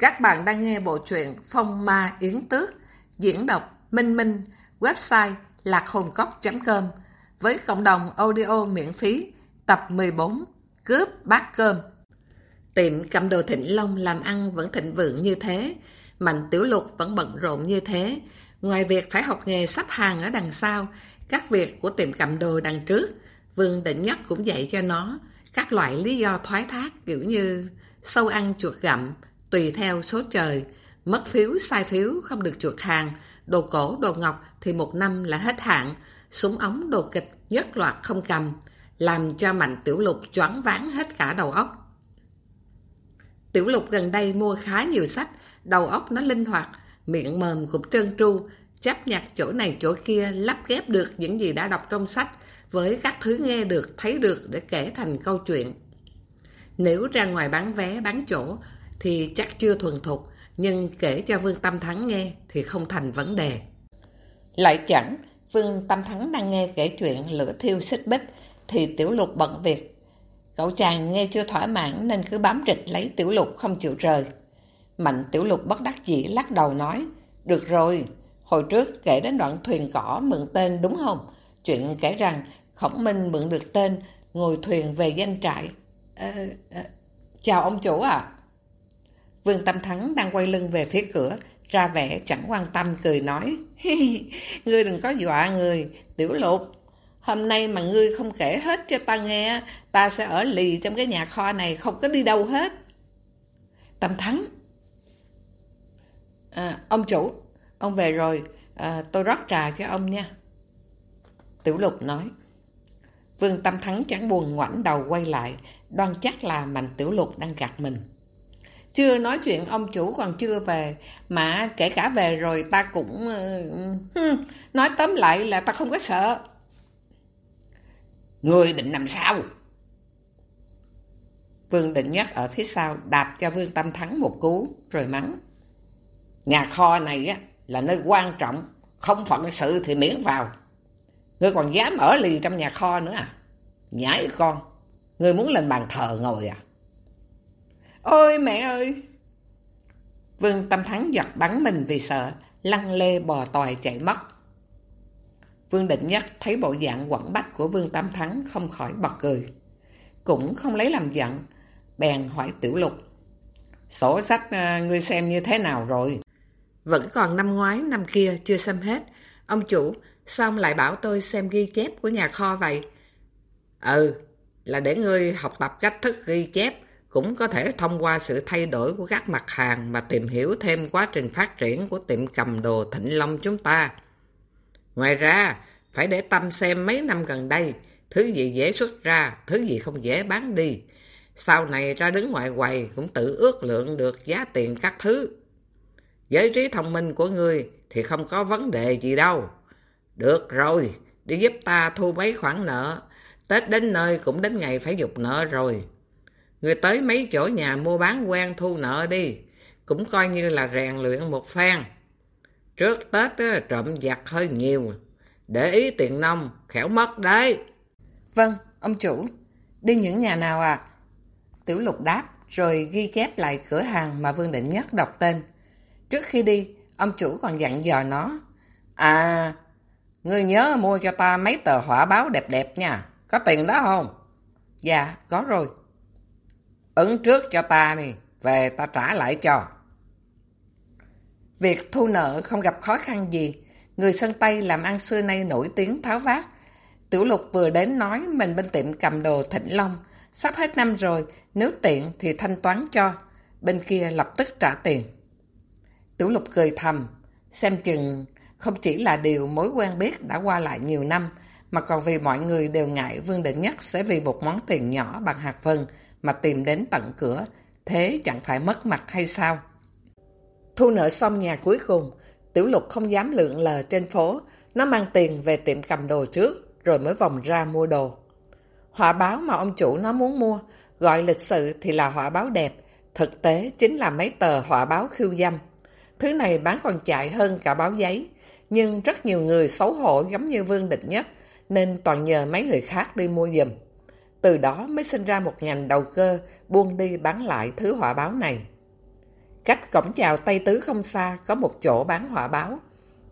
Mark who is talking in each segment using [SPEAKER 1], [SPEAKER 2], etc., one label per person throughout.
[SPEAKER 1] Các bạn đang nghe bộ truyện Phong Ma Yến Tước, diễn đọc Minh Minh, website lạc.com với cộng đồng audio miễn phí, tập 14, Cướp bát cơm. Tiệm cầm đồ Thịnh Long làm ăn vẫn thịnh vượng như thế, Mạnh Tiểu Lục vẫn bận rộn như thế. Ngoài việc phải học nghề sắp hàng ở đằng sau, các việc của tiệm cầm đồ đằng trước, Vương Định Nhất cũng dạy cho nó các loại lý do thoái thác kiểu như sâu ăn chuột gặm, tùy theo số trời, mất phiếu, sai phiếu, không được chuột hàng, đồ cổ, đồ ngọc thì một năm là hết hạn, súng ống, đồ kịch, nhất loạt không cầm, làm cho Mạnh Tiểu Lục choáng váng hết cả đầu óc. Tiểu Lục gần đây mua khá nhiều sách, đầu óc nó linh hoạt, miệng mồm cũng trơn tru, chấp nhặt chỗ này chỗ kia, lắp ghép được những gì đã đọc trong sách với các thứ nghe được, thấy được để kể thành câu chuyện. Nếu ra ngoài bán vé, bán chỗ thì chắc chưa thuần thục, nhưng kể cho Vương Tâm Thắng nghe thì không thành vấn đề. Lại chẳng, Vương Tâm Thắng đang nghe kể chuyện lửa thiêu xích bích, thì Tiểu Lục bận việc. Cậu chàng nghe chưa thỏa mãn nên cứ bám rịch lấy Tiểu Lục không chịu rời. Mạnh Tiểu Lục bất đắc dĩ lắc đầu nói, được rồi, hồi trước kể đến đoạn thuyền cỏ mượn tên đúng không? Chuyện kể rằng Khổng Minh mượn được tên, ngồi thuyền về danh trại. À, à, chào ông chủ à? Vương Tâm Thắng đang quay lưng về phía cửa, ra vẻ chẳng quan tâm cười nói. ngươi đừng có dọa người, tiểu lục. Hôm nay mà ngươi không kể hết cho ta nghe, ta sẽ ở lì trong cái nhà kho này không có đi đâu hết. Tâm Thắng. À, ông chủ, ông về rồi, à, tôi rót trà cho ông nha. Tiểu lục nói. Vương Tâm Thắng chẳng buồn ngoảnh đầu quay lại, đoan chắc là Mạnh Tiểu Lục đang gạt mình. Chưa nói chuyện ông chủ còn chưa về, mà kể cả về rồi ta cũng... Ờ, ừ, nói tóm lại là ta không có sợ. Người định làm sao? Vương Định Nhất ở phía sau đạp cho Vương Tâm Thắng một cú, rồi mắng. Nhà kho này á, là nơi quan trọng, không phận sự thì miễn vào. Ngươi còn dám ở lì trong nhà kho nữa à? Nhãi con, ngươi muốn lên bàn thờ ngồi à? Ôi mẹ ơi! Vương Tâm Thắng giật bắn mình vì sợ, lăn lê bò tòi chạy mất. Vương Định Nhất thấy bộ dạng quẩn bách của Vương Tâm Thắng không khỏi bật cười. Cũng không lấy làm giận, bèn hỏi Tiểu Lục. Sổ sách à, ngươi xem như thế nào rồi? Vẫn còn năm ngoái, năm kia chưa xem hết. Ông chủ, sao ông lại bảo tôi xem ghi chép của nhà kho vậy? Ừ, là để ngươi học tập cách thức ghi chép, cũng có thể thông qua sự thay đổi của các mặt hàng mà tìm hiểu thêm quá trình phát triển của tiệm cầm đồ Thịnh Long chúng ta. Ngoài ra, phải để tâm xem mấy năm gần đây, thứ gì dễ xuất ra, thứ gì không dễ bán đi. Sau này ra đứng ngoài quầy cũng tự ước lượng được giá tiền các thứ. Giới trí thông minh của ngươi thì không có vấn đề gì đâu. Được rồi, đi giúp ta thu mấy khoản nợ. Tết đến nơi cũng đến ngày phải dục nợ rồi. Người tới mấy chỗ nhà mua bán quen thu nợ đi, cũng coi như là rèn luyện một phen. Trước Tết á, trộm giặt hơi nhiều, để ý tiền nông, khéo mất đấy. Vâng, ông chủ, đi những nhà nào à? Tiểu lục đáp, rồi ghi chép lại cửa hàng mà Vương Định Nhất đọc tên. Trước khi đi, ông chủ còn dặn dò nó. À, ngươi nhớ mua cho ta mấy tờ hỏa báo đẹp đẹp nha, có tiền đó không? Dạ, có rồi. Ứng trước cho ta nè, về ta trả lại cho. Việc thu nợ không gặp khó khăn gì, người sân Tây làm ăn xưa nay nổi tiếng tháo vát. Tiểu lục vừa đến nói mình bên tiệm cầm đồ Thịnh Long, sắp hết năm rồi, nếu tiện thì thanh toán cho. Bên kia lập tức trả tiền. Tiểu lục cười thầm, xem chừng không chỉ là điều mối quen biết đã qua lại nhiều năm, mà còn vì mọi người đều ngại Vương Định Nhất sẽ vì một món tiền nhỏ bằng hạt vân mà tìm đến tận cửa, thế chẳng phải mất mặt hay sao? Thu nợ xong nhà cuối cùng, Tiểu Lục không dám lượng lờ trên phố, nó mang tiền về tiệm cầm đồ trước, rồi mới vòng ra mua đồ. Họa báo mà ông chủ nó muốn mua, gọi lịch sự thì là họa báo đẹp, thực tế chính là mấy tờ họa báo khiêu dâm. Thứ này bán còn chạy hơn cả báo giấy, nhưng rất nhiều người xấu hổ giống như Vương Định Nhất, nên toàn nhờ mấy người khác đi mua giùm. Từ đó mới sinh ra một ngành đầu cơ buôn đi bán lại thứ họa báo này. Cách cổng chào Tây Tứ không xa có một chỗ bán họa báo,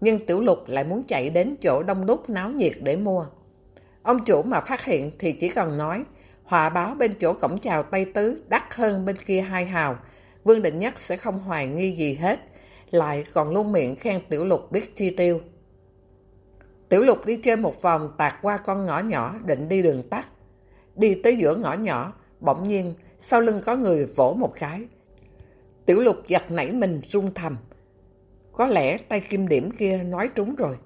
[SPEAKER 1] nhưng Tiểu Lục lại muốn chạy đến chỗ đông đúc náo nhiệt để mua. Ông chủ mà phát hiện thì chỉ cần nói, họa báo bên chỗ cổng chào Tây Tứ đắt hơn bên kia hai hào, Vương Định Nhất sẽ không hoài nghi gì hết, lại còn luôn miệng khen Tiểu Lục biết chi tiêu. Tiểu Lục đi chơi một vòng tạt qua con ngõ nhỏ định đi đường tắt. Đi tới giữa ngõ nhỏ, bỗng nhiên sau lưng có người vỗ một cái. Tiểu Lục giật nảy mình run thầm. Có lẽ tay kim điểm kia nói trúng rồi.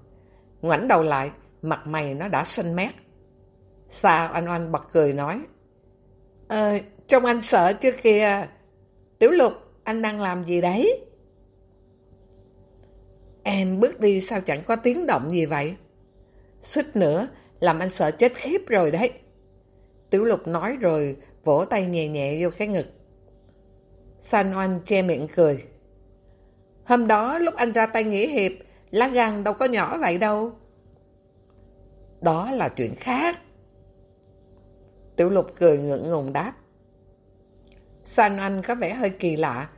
[SPEAKER 1] Ngoảnh đầu lại, mặt mày nó đã xanh mét. Sao anh Oanh bật cười nói. Ờ, trông anh sợ chưa kìa. Tiểu Lục, anh đang làm gì đấy? Em bước đi sao chẳng có tiếng động gì vậy? Suýt nữa, làm anh sợ chết khiếp rồi đấy. Tiểu Lục nói rồi, vỗ tay nhẹ nhẹ vô cái ngực. San Oanh che miệng cười. Hôm đó lúc anh ra tay nghỉ hiệp, lá gan đâu có nhỏ vậy đâu. Đó là chuyện khác. Tiểu Lục cười ngượng ngùng đáp. San Anh có vẻ hơi kỳ lạ.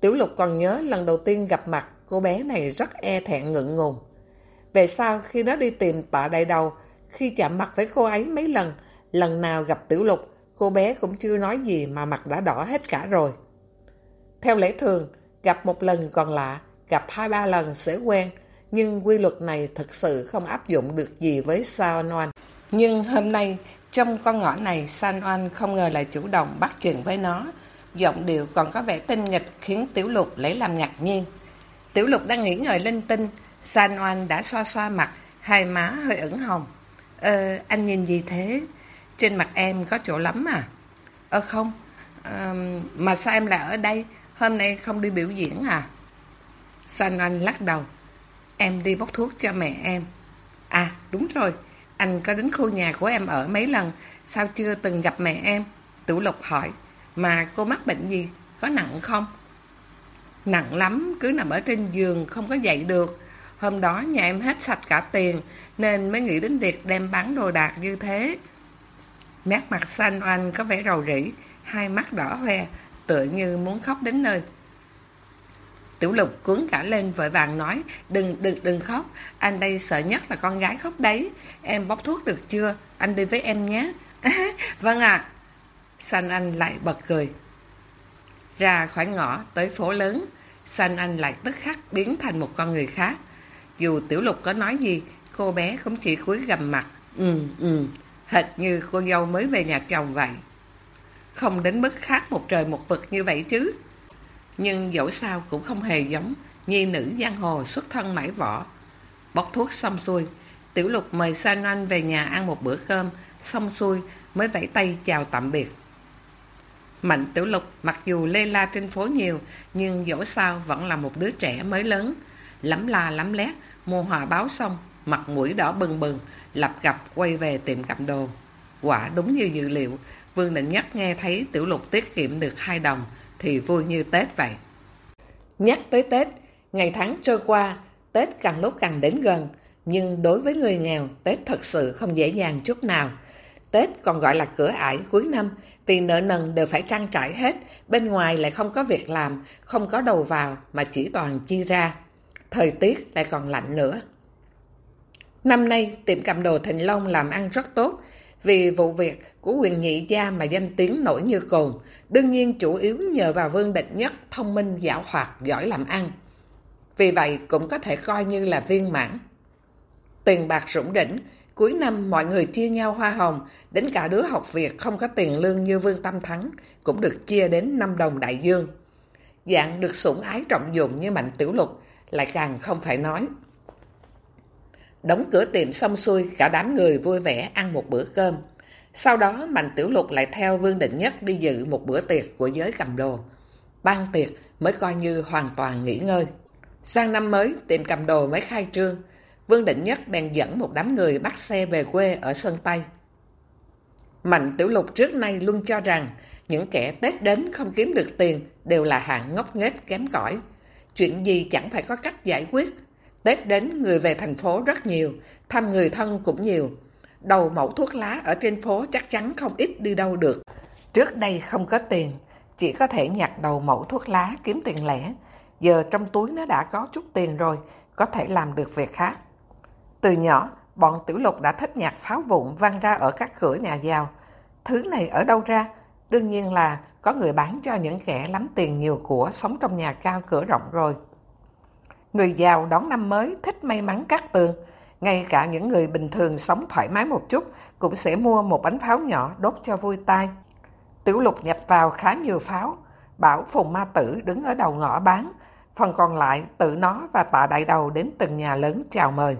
[SPEAKER 1] Tiểu Lục còn nhớ lần đầu tiên gặp mặt cô bé này rất e thẹn ngượng ngùng. Về sau khi nó đi tìm tạ đại đầu, khi chạm mặt với cô ấy mấy lần, lần nào gặp Tiểu Lục, cô bé cũng chưa nói gì mà mặt đã đỏ hết cả rồi. Theo lẽ thường, gặp một lần còn lạ, gặp hai ba lần sẽ quen, nhưng quy luật này thực sự không áp dụng được gì với Sao Noan. Nhưng hôm nay, trong con ngõ này, Sao Noan không ngờ lại chủ động bắt chuyện với nó. Giọng điệu còn có vẻ tinh nghịch khiến Tiểu Lục lấy làm ngạc nhiên. Tiểu Lục đang nghĩ ngợi linh tinh, Sao Noan đã xoa xoa mặt, hai má hơi ửng hồng. Ờ, anh nhìn gì thế? Trên mặt em có chỗ lắm à? Ờ không, à, mà sao em lại ở đây? Hôm nay không đi biểu diễn à? San anh lắc đầu. Em đi bốc thuốc cho mẹ em. À, đúng rồi, anh có đến khu nhà của em ở mấy lần, sao chưa từng gặp mẹ em? Tiểu Lục hỏi, mà cô mắc bệnh gì? Có nặng không? Nặng lắm, cứ nằm ở trên giường, không có dậy được. Hôm đó nhà em hết sạch cả tiền, nên mới nghĩ đến việc đem bán đồ đạc như thế. Nét mặt xanh oanh có vẻ rầu rĩ, hai mắt đỏ hoe, tựa như muốn khóc đến nơi. Tiểu lục cuốn cả lên vội vàng nói, đừng, đừng, đừng khóc, anh đây sợ nhất là con gái khóc đấy. Em bóc thuốc được chưa? Anh đi với em nhé. vâng ạ. À. Xanh anh lại bật cười. Ra khỏi ngõ tới phố lớn, Xanh anh lại tức khắc biến thành một con người khác. Dù Tiểu Lục có nói gì, cô bé cũng chỉ cúi gầm mặt. Ừ, ừ, hệt như cô dâu mới về nhà chồng vậy. Không đến mức khác một trời một vực như vậy chứ. Nhưng dẫu sao cũng không hề giống nhi nữ giang hồ xuất thân mãi võ. Bóc thuốc xong xuôi, Tiểu Lục mời San Anh về nhà ăn một bữa cơm, xong xuôi mới vẫy tay chào tạm biệt. Mạnh Tiểu Lục mặc dù lê la trên phố nhiều, nhưng dẫu sao vẫn là một đứa trẻ mới lớn. Lắm la lắm lét, mua hòa báo xong, mặt mũi đỏ bừng bừng, lập gặp quay về tiệm cầm đồ. Quả đúng như dự liệu, Vương Định Nhất nghe thấy Tiểu Lục tiết kiệm được hai đồng, thì vui như Tết vậy. Nhắc tới Tết, ngày tháng trôi qua, Tết càng lúc càng đến gần, nhưng đối với người nghèo, Tết thật sự không dễ dàng chút nào. Tết còn gọi là cửa ải cuối năm, vì nợ nần đều phải trang trải hết, bên ngoài lại không có việc làm, không có đầu vào mà chỉ toàn chi ra. Thời tiết lại còn lạnh nữa. Năm nay, tiệm cầm đồ Thịnh Long làm ăn rất tốt, vì vụ việc của quyền nhị gia mà danh tiếng nổi như cồn, đương nhiên chủ yếu nhờ vào Vương Định Nhất thông minh dạo hoạt giỏi làm ăn. Vì vậy cũng có thể coi như là viên mãn. Tiền bạc rủng rỉnh, cuối năm mọi người chia nhau hoa hồng, đến cả đứa học việc không có tiền lương như Vương Tâm Thắng cũng được chia đến 5 đồng đại dương. Dạng được sủng ái trọng dụng như Mạnh Tiểu Lục lại càng không phải nói. Đóng cửa tiệm xong xuôi, cả đám người vui vẻ ăn một bữa cơm. Sau đó Mạnh Tiểu Lục lại theo Vương Định Nhất đi dự một bữa tiệc của giới cầm đồ. Ban tiệc mới coi như hoàn toàn nghỉ ngơi. Sang năm mới, tiệm cầm đồ mới khai trương. Vương Định Nhất bèn dẫn một đám người bắt xe về quê ở Sơn Tây. Mạnh Tiểu Lục trước nay luôn cho rằng những kẻ Tết đến không kiếm được tiền đều là hạng ngốc nghếch kém cỏi. Chuyện gì chẳng phải có cách giải quyết. Tết đến người về thành phố rất nhiều, thăm người thân cũng nhiều, đầu mẫu thuốc lá ở trên phố chắc chắn không ít đi đâu được. Trước đây không có tiền,
[SPEAKER 2] chỉ có thể nhặt đầu mẫu thuốc lá kiếm tiền lẻ. Giờ trong túi nó đã có chút tiền rồi, có thể làm được việc khác. Từ nhỏ, bọn tiểu lục đã thích nhặt pháo vụn văng ra ở các cửa nhà giàu. Thứ này ở đâu ra? Đương nhiên là có người bán cho những kẻ lắm tiền nhiều của sống trong nhà cao cửa rộng rồi. Người giàu đón năm mới thích may mắn cắt tường. Ngay cả những người bình thường sống thoải mái một chút cũng sẽ mua một bánh pháo nhỏ đốt cho vui tai. Tiểu lục nhập vào khá nhiều pháo. Bảo Phùng Ma Tử đứng ở đầu ngõ bán. Phần còn lại tự nó và tạ đại đầu đến từng nhà lớn chào mời.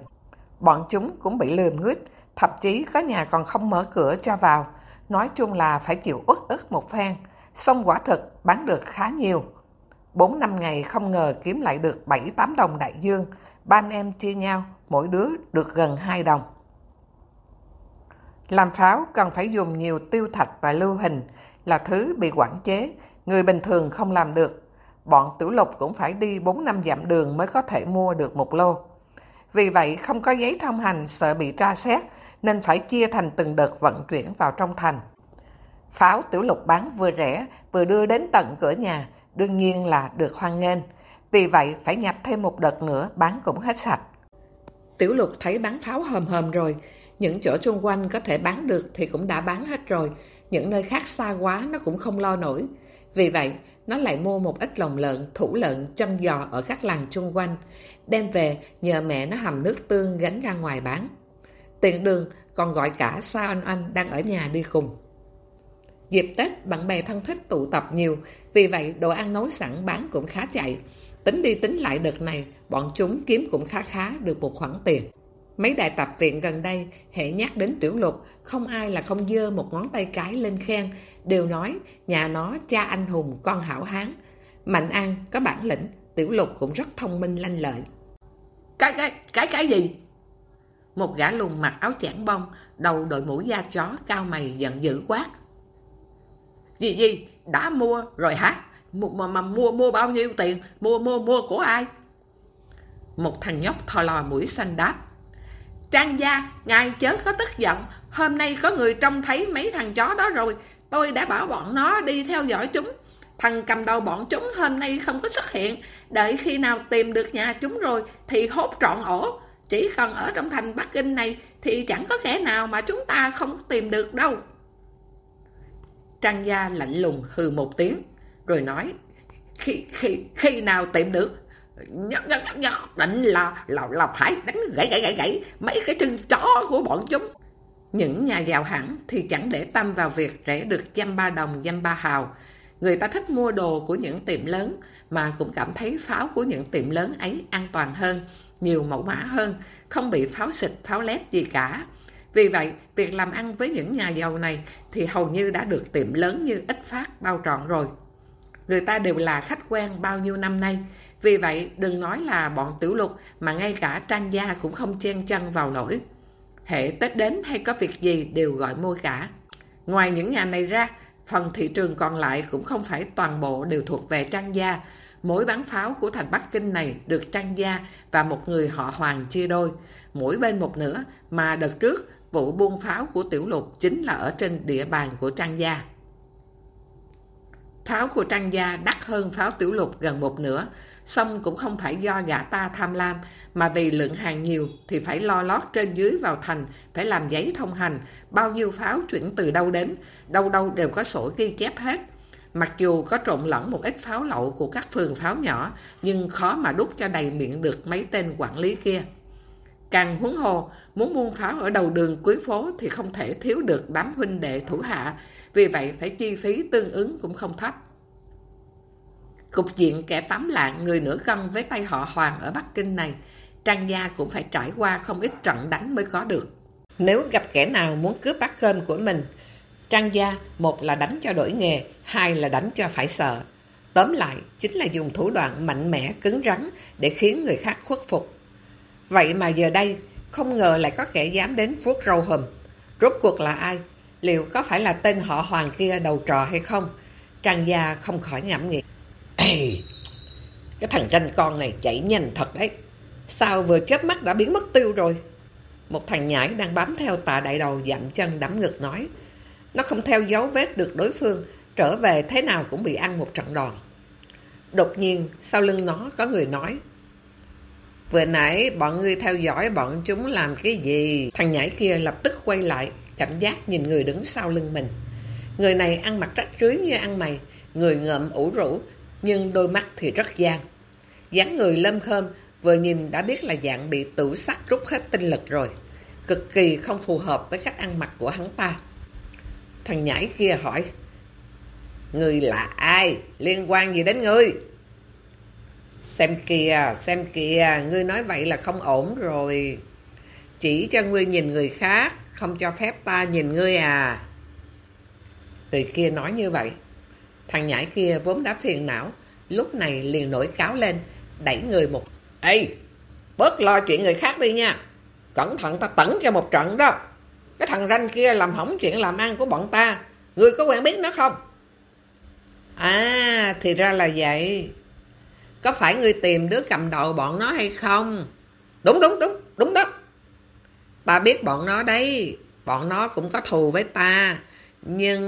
[SPEAKER 2] Bọn chúng cũng bị lườm nguyết, thậm chí có nhà còn không mở cửa cho vào. Nói chung là phải chịu ức ức một phen. Xong quả thực bán được khá nhiều. 4 năm ngày không ngờ kiếm lại được 7-8 đồng đại dương. Ba anh em chia nhau, mỗi đứa được gần 2 đồng. Làm pháo cần phải dùng nhiều tiêu thạch và lưu hình là thứ bị quản chế, người bình thường không làm được. Bọn tiểu lục cũng phải đi 4 năm dặm đường mới có thể mua được một lô. Vì vậy không có giấy thông hành sợ bị tra xét nên phải chia thành từng đợt vận chuyển vào trong thành. Pháo tiểu lục bán vừa rẻ vừa đưa đến tận cửa nhà, đương nhiên là được hoan nghênh. Vì vậy phải nhập thêm một đợt nữa bán cũng hết sạch. Tiểu lục thấy bán pháo hầm hầm rồi, những chỗ xung quanh có thể bán được thì cũng đã bán hết rồi, những nơi khác xa quá nó cũng không lo nổi. Vì vậy, nó lại mua một ít lòng lợn, thủ lợn, châm giò ở các làng xung quanh, đem về nhờ mẹ nó hầm nước tương gánh ra ngoài bán. Tiện đường còn gọi cả Sa Anh Anh đang ở nhà đi cùng. Dịp Tết, bạn bè thân thích tụ tập nhiều, vì vậy đồ ăn nấu sẵn bán cũng khá chạy. Tính đi tính lại đợt này, bọn chúng kiếm cũng khá khá được một khoản tiền. Mấy đại tập viện gần đây, hệ nhắc đến tiểu lục, không ai là không dơ một ngón tay cái lên khen, đều nói nhà nó cha anh hùng, con hảo hán. Mạnh An có bản lĩnh, tiểu lục cũng rất thông minh lanh lợi.
[SPEAKER 1] Cái cái cái cái gì? Một gã lùn mặc áo chản bông, đầu đội mũ da chó, cao mày giận dữ quát. Gì gì? Đã mua rồi hả? Mà, mà, mà mua mua bao nhiêu tiền? Mua mua mua của ai? Một thằng nhóc thò lò mũi xanh đáp. Trang gia, ngài chớ có tức giận. Hôm nay có người trông thấy mấy thằng chó đó rồi. Tôi đã bảo bọn nó đi theo dõi chúng. Thằng cầm đầu bọn chúng hôm nay không có xuất hiện. Đợi khi nào tìm được nhà chúng rồi thì hốt trọn ổ. Chỉ cần ở trong thành Bắc Kinh này thì chẳng có kẻ nào mà chúng ta không tìm được đâu. Trang gia lạnh lùng hừ một tiếng, rồi nói, khi, khi, khi nào tìm được, nhất, nhất, nhất định là, là, là phải đánh gãy gãy gãy gãy mấy cái chân chó của bọn chúng. Những nhà giàu hẳn thì chẳng để tâm vào việc rẻ được dăm ba đồng dăm ba hào. Người ta thích mua đồ của những tiệm lớn mà cũng cảm thấy pháo của những tiệm lớn ấy an toàn hơn, nhiều mẫu mã hơn, không bị pháo xịt, pháo lép gì cả. Vì vậy, việc làm ăn với những nhà giàu này thì hầu như đã được tiệm lớn như ít phát bao trọn rồi. Người ta đều là khách quen bao nhiêu năm nay, vì vậy đừng nói là bọn tiểu lục mà ngay cả trang gia cũng không chen chân vào nổi. Hệ Tết đến hay có việc gì đều gọi mua cả. Ngoài những nhà này ra, phần thị trường còn lại cũng không phải toàn bộ đều thuộc về trang gia. Mỗi bán pháo của thành Bắc Kinh này được trang gia và một người họ hoàng chia đôi, mỗi bên một nửa mà đợt trước vụ buôn pháo của Tiểu Lục chính là ở trên địa bàn của Trang Gia. Pháo của Trang Gia đắt hơn pháo Tiểu Lục gần một nửa, xong cũng không phải do gã ta tham lam, mà vì lượng hàng nhiều thì phải lo lót trên dưới vào thành, phải làm giấy thông hành, bao nhiêu pháo chuyển từ đâu đến, đâu đâu đều có sổ ghi chép hết. Mặc dù có trộn lẫn một ít pháo lậu của các phường pháo nhỏ, nhưng khó mà đút cho đầy miệng được mấy tên quản lý kia. Càng huống hồ, muốn buôn pháo ở đầu đường cuối phố thì không thể thiếu được đám huynh đệ thủ hạ, vì vậy phải chi phí tương ứng cũng không thấp. Cục diện kẻ tắm lạng người nửa cân với tay họ Hoàng ở Bắc Kinh này, Trang Gia cũng phải trải qua không ít trận đánh mới có được. Nếu gặp kẻ nào muốn cướp bát cơm của mình, Trang Gia một là đánh cho đổi nghề, hai là đánh cho phải sợ. Tóm lại, chính là dùng thủ đoạn mạnh mẽ, cứng rắn để khiến người khác khuất phục. Vậy mà giờ đây, không ngờ lại có kẻ dám đến vuốt râu hùm. Rốt cuộc là ai? Liệu có phải là tên họ Hoàng kia đầu trò hay không? Trang gia không khỏi ngẫm nghĩ. Ê, cái thằng ranh con này chạy nhanh thật đấy. Sao vừa chớp mắt đã biến mất tiêu rồi? Một thằng nhãi đang bám theo tà đại đầu dặm chân đắm ngực nói. Nó không theo dấu vết được đối phương, trở về thế nào cũng bị ăn một trận đòn. Đột nhiên, sau lưng nó có người nói, Vừa nãy bọn ngươi theo dõi bọn chúng làm cái gì? Thằng nhảy kia lập tức quay lại, cảnh giác nhìn người đứng sau lưng mình. Người này ăn mặc rách rưới như ăn mày, người ngợm ủ rũ, nhưng đôi mắt thì rất gian. dáng người lâm khơm, vừa nhìn đã biết là dạng bị tử sắc rút hết tinh lực rồi. Cực kỳ không phù hợp với cách ăn mặc của hắn ta. Thằng nhảy kia hỏi, Người là ai? Liên quan gì đến ngươi? Xem kìa, xem kìa, ngươi nói vậy là không ổn rồi. Chỉ cho ngươi nhìn người khác, không cho phép ta nhìn ngươi à. Người kia nói như vậy. Thằng nhãi kia vốn đã phiền não, lúc này liền nổi cáo lên, đẩy người một... Ê, bớt lo chuyện người khác đi nha. Cẩn thận ta tẩn cho một trận đó. Cái thằng ranh kia làm hỏng chuyện làm ăn của bọn ta. Ngươi có quen biết nó không? À, thì ra là vậy. Có phải ngươi tìm đứa cầm đầu bọn nó hay không? Đúng, đúng, đúng, đúng đó. Ta biết bọn nó đấy. Bọn nó cũng có thù với ta. Nhưng